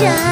just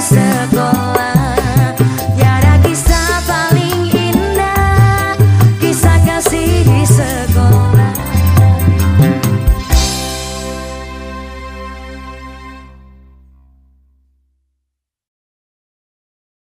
isso agora.